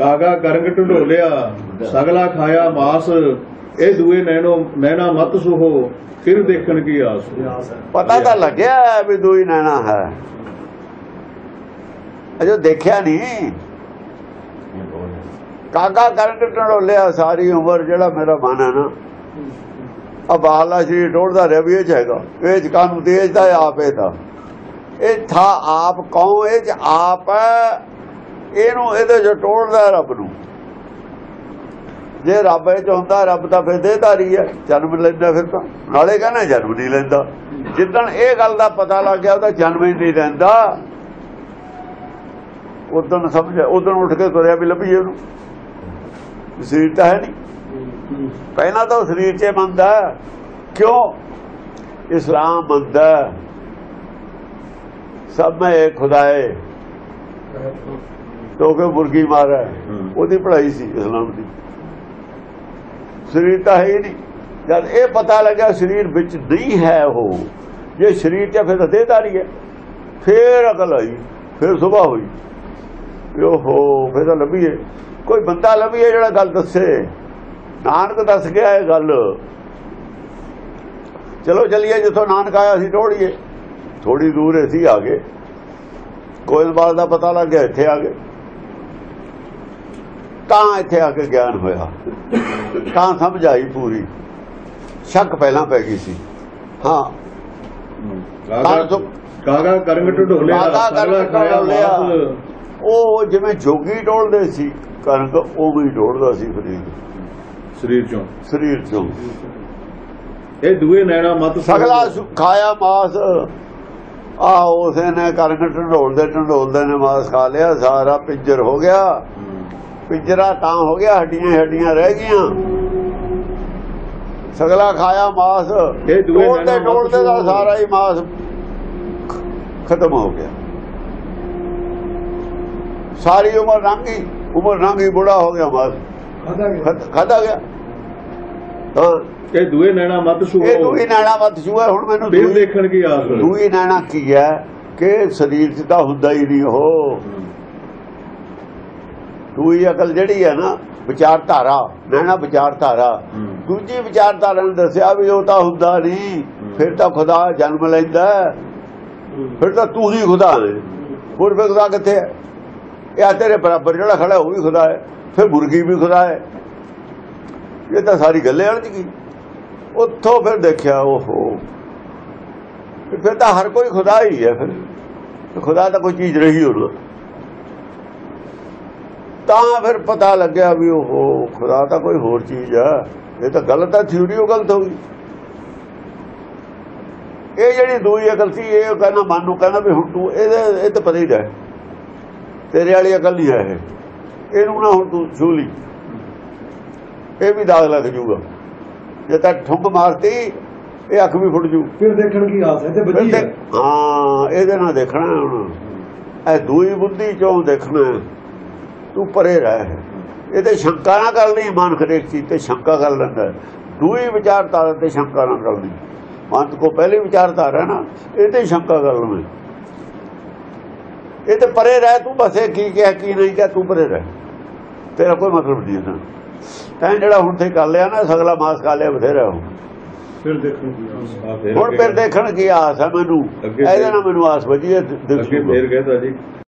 ਕਾਗਾ ਕਰੰਗ ਢੰਡੋਲਿਆ ਸਗਲਾ ਖਾਇਆ ਮਾਸ, ਇਹ ਦੂਏ ਨੈਣੋ ਨੈਣਾ ਮਤ ਸੁਹੋ, ਫਿਰ ਦੇਖਣ ਕੀ ਆਸ। ਪਤਾ ਤਾਂ ਲੱਗਿਆ ਵੀ ਦੂਈ ਨੈਣਾ ਹੈ। ਅਜੋ ਦੇਖਿਆ ਨਹੀਂ। ਕਾਕਾ ਕਰਨ ਢੋਲਿਆ ਸਾਰੀ ਉਮਰ ਜਿਹੜਾ ਮੇਰਾ ਮਨ ਹੈ ਨਾ ਆ ਬਾਹਲਾ ਸ਼੍ਰੀ ਟੋੜਦਾ ਰਿਹਾ ਵੀ ਇਹ ਚ ਹੈਗਾ। ਇਹ ਚ ਕਾਨੂੰ ਤੇਜ ਦਾ ਆਪ ਇਹ ਇਹ ਥਾ ਆਪ ਕੌਣ? ਇਹ ਚ ਆਪ ਇਹਨੂੰ ਇਹਦੇ ਚ ਟੋੜਦਾ ਰੱਬ ਨੂੰ। ਜੇ ਰੱਬ ਇਹ ਚ ਹੁੰਦਾ, ਰੱਬ ਤਾਂ ਫਿਰ ਦੇਹਧਾਰੀ ਹੈ। ਜਨਮ ਲੈਂਦਾ ਫਿਰ ਤਾਂ। ਨਾਲੇ ਕਹਿੰਦਾ ਜਨਮ ਨਹੀਂ ਲੈਂਦਾ। ਜਿੱਦਣ ਇਹ ਗੱਲ ਦਾ ਪਤਾ ਲੱਗ ਗਿਆ, ਉਹਦਾ ਜਨਮ ਹੀ ਨਹੀਂ ਲੈਂਦਾ। ਉਦੋਂ ਸਮਝ ਉਦੋਂ ਉੱਠ ਕੇ ਤੁਰਿਆ ਵੀ ਲੱਭੀਏ ਉਹਨੂੰ। ਸਰੀਰ ਤਾਂ ਹੈ ਨਹੀਂ। ਪਹਿਲਾਂ ਤਾਂ ਉਹ ਸਰੀਰ 'ਚ ਮੰਨਦਾ ਹੈ। ਕਿਉਂ? ਇਸਲਾਮ ਮੰਨਦਾ ਹੈ। ਸਭ ਮੈਂ ਇੱਕ ਖੁਦਾ ਹੈ ਤੋ ਕੇ ਮੁਰਗੀ ਮਾਰਾ ਉਹਦੀ ਪੜ੍ਹਾਈ ਸੀ ਇਸਲਾਮ ਦੀ। ਸਰੀਰ ਤਾਂ ਹੈ ਹੀ ਨਹੀਂ। ਜਦ ਇਹ ਪਤਾ ਲੱਗਾ ਸਰੀਰ ਵਿੱਚ ਨਹੀਂ ਹੈ ਉਹ ਜੇ ਸਰੀਰ 'ਚ ਫਿਰ ਤਾਂ ਦੇਹਧਾਰੀ ਹੈ। ਫੇਰ ਅਕਲ ਆਈ ਫੇਰ ਸੁਭਾ ਹੋਈ। ਓਹੋ ਫੇਰ ਤਾਂ ਲੱਭੀਏ। ਕੋਈ ਬੰਦਾ ਲੱਭੀਏ ਜਿਹੜਾ ਗੱਲ ਦੱਸੇ। ਨਾਨਕ ਦੱਸ ਗਿਆ ਇਹ ਗੱਲ। ਚਲੋ ਚਲੀਏ ਜਿੱਥੋਂ ਨਾਨਕ ਆਇਆ ਸੀ ਟੋੜੀਏ ਥੋੜੀ ਦੂਰ ਅਸੀਂ ਆ ਗਏ। ਕੋਇਲਵਾਲ ਦਾ ਪਤਾ ਲੱਗ ਗਿਆ ਇੱਥੇ ਆ ਗਏ। ਤਾਂ ਇੱਥੇ ਆ ਕੇ ਗਿਆਨ ਹੋਇਆ। ਤਾਂ ਸਮਝ ਆਈ ਪੂਰੀ। ਸ਼ੱਕ ਪਹਿਲਾਂ ਪੈ ਗਈ ਸੀ। ਹਾਂ। ਕਾਗਾ ਕਰੰਗ ਕਾਗਾ ਕਰੰਗ। ਮਾਸ। ਉਹ ਜਿਵੇਂ ਜੋਗੀ ਟੋਲਦੇ ਸੀ ਕਣਕ ਉਹ ਵੀ ਟੋਲਦਾ ਸੀ ਫਰੀਦ ਸਰੀਰ ਚੋਂ। ਸਰੀਰ ਚੋਂ। ਇਹ ਦੂਏ ਨੈਣਾ ਮਤ। ਸਗਲਾ ਖਾਇਆ ਮਾਸ। ਆ ਉਸੇ ਨੇ ਕਣਕ ਢੰਡੋਲਦੇ ਢੰਡੋਲਦੇ ਨੇ ਮਾਸ ਖਾ ਲਿਆ ਸਾਰਾ ਪਿੰਜਰ ਹੋ ਗਿਆ। ਪਿੰਜਰਾ ਤਾਂ ਹੋ ਗਿਆ ਹੱਡੀਆਂ ਹੱਡੀਆਂ ਰਹਿ ਗਈਆਂ। ਸਗਲਾ ਖਾਇਆ ਮਾਸ ਇਹ ਦੂਏ ਟੋਲਦੇ ਦਾ। ਸਾਰਾ ਹੀ ਮਾਸ ਖਤਮ ਹੋ ਗਿਆ। ਸਾਰੀ ਉਮਰ ਲੰਘੀ ਉਮਰ ਲੰਘੀ ਬੁੜਾ ਹੋ ਗਿਆ ਮਾਸ। ਖਾਧਾ ਗਿਆ। ਹਾਂ। ਇਹ ਦੂਏ ਨੈਣਾ ਮਤ ਇਹ ਸੁਹੋ ਦੂਈ ਨਾਣਾ ਮਤ ਛੂਆ ਹੁਣ ਮੈਨੂੰ ਫਿਰ ਦੇਖਣ ਕੀ ਆਸ। ਦੂਈ ਨਾਣਾ ਕੀ ਹੈ ਕਿ ਸਰੀਰ 'ਚ ਤਾਂ ਹੁੰਦਾ ਹੀ ਨਹੀਂ ਉਹ। ਹੂੰ। ਦੂਈ ਅਕਲ ਜਿਹੜੀ ਹੈ ਨਾ ਵਿਚਾਰਧਾਰਾ ਨੈਣਾ ਵਿਚਾਰਧਾਰਾ। ਦੂਜੀ ਵਿਚਾਰਧਾਰਾ ਨੇ ਦੱਸਿਆ ਵੀ ਉਹ ਤਾਂ ਹੁੰਦਾ ਨਹੀਂ ਫਿਰ ਤਾਂ ਖੁਦਾ ਜਨਮ ਲੈਂਦਾ। ਫਿਰ ਤਾਂ ਤੂੰ ਹੀ ਖੁਦਾ ਹੈ ਹੋਰ ਫਿਰ ਖੁਦਾ ਕਿੱਥੇ ਹੈ? ਇਹ ਤੇਰੇ ਬਰਾਬਰ ਜਿਹੜਾ ਖੜਾ ਉਹ ਵੀ ਖੁਦਾ ਹੈ। ਫਿਰ ਮੁਰਗੀ ਵੀ ਖੁਦਾ ਹੈ। ਇਹ ਤਾਂ ਸਾਰੀ ਗੱਲੇ ਅਲਝ ਗਈ ਉੱਥੋਂ ਫਿਰ ਦੇਖਿਆ ਓਹੋ। ਫਿਰ ਤਾਂ ਹਰ ਕੋਈ ਖੁਦਾ ਹੀ ਹੈ ਫਿਰ। ਖੁਦਾ ਤਾਂ ਕੋਈ ਚੀਜ਼ ਰਹੀ ਹੋਰ। ਤਾਂ ਫਿਰ ਪਤਾ ਲੱਗਿਆ ਵੀ ਉਹ ਖੁਦਾ ਤਾਂ ਕੋਈ ਹੋਰ ਚੀਜ਼ ਆ। ਇਹ ਤਾਂ ਗਲਤ ਹੈ ਥਿਊਰੀ ਉਹ ਗਲਤ ਹੋ ਗਈ। ਇਹ ਜਿਹੜੀ ਦੂਈ ਅਕਲ ਸੀ ਇਹ ਕਹਿੰਦਾ ਮਨ ਨੂੰ ਕਹਿੰਦਾ ਵੀ ਹੁਣ ਤੂੰ ਇਹਦੇ ਇਹ ਤਾਂ ਪਤਾ ਹੀ ਰਹਿ। ਤੇਰੇ ਵਾਲੀ ਅਕਲ ਨਹੀਂ ਹੈ ਇਹ। ਇਹਨੂੰ ਨਾ ਹੁਣ ਤੂੰ ਛੂ ਲਈ। ਇਹ ਵੀ ਦਾਗ ਲੱਗ ਜੂਗਾ। ਜੇ ਤਾਂ ਠੁੰਕ ਮਾਰਤੀ ਇਹ ਅੱਖ ਵੀ ਫੁੱਟ ਜੂ। ਫਿਰ ਦੇਖਣ ਕੀ ਆਸ ਹੈ? ਤੇ ਬਚੀ ਹੈ। ਇਹਦੇ ਨਾਲ ਦੇਖਣਾ ਹੁਣ। ਇਹ ਦੂਈ ਬੁੱਧੀ ਚੋਂ ਦੇਖਣਾ। ਤੂੰ ਪਰੇ ਰਹਿ। ਇਹ ਤੇ ਸ਼ੰਕਾ ਨਾ ਕਰ ਲਈ ਮਨ ਹਰੇਕ ਚੀਜ਼ ਤੇ ਸ਼ੰਕਾ ਕਰ ਲੈਂਦਾ ਹੈ। ਦੂਈ ਵਿਚਾਰਧਾਰਾ ਤੇ ਸ਼ੰਕਾ ਨਾ ਕਰਨੀ ਮਨ ਕੋ ਪਹਿਲੇ ਵਿਚਾਰਧਾਰਾ ਨਾ ਇਹ ਤੇ ਸ਼ੰਕਾ ਕਰ ਲਵੇਂ ਇਹ ਤੇ ਪਰੇ ਰਹਿ ਤੂੰ ਬਸੇ ਕੀ ਕਿਹਾ ਕੀ ਨਹੀਂ ਕਿਹਾ ਤੂੰ ਪਰੇ ਰਹਿ। ਤੇਰਾ ਕੋਈ ਮਤਲਬ ਨਹੀਂ ਹੈ ਤੈਂ ਜਿਹੜਾ ਹੁਣ ਤੇ ਕਰ ਲਿਆ ਨਾ ਸਗਲਾ ਮਾਸ ਖਾ ਲਿਆ ਬਥੇਰਾ ਹੁਣ ਫਿਰ ਦੇਖਣ ਕੀ ਆਸ। ਆ ਫਿਰ ਹੁਣ ਫਿਰ ਦੇਖਣ ਕੀ ਆਸ ਹੈ ਮੈਨੂੰ। ਇਹਦੇ ਨਾਲ ਮੈਨੂੰ ਆਸ ਵਜੀ ਹੈ ਅੱਗੇ ਦਿਸੂਗਾ। ਫੇਰ ਕਹਿੰਦਾ ਜੀ।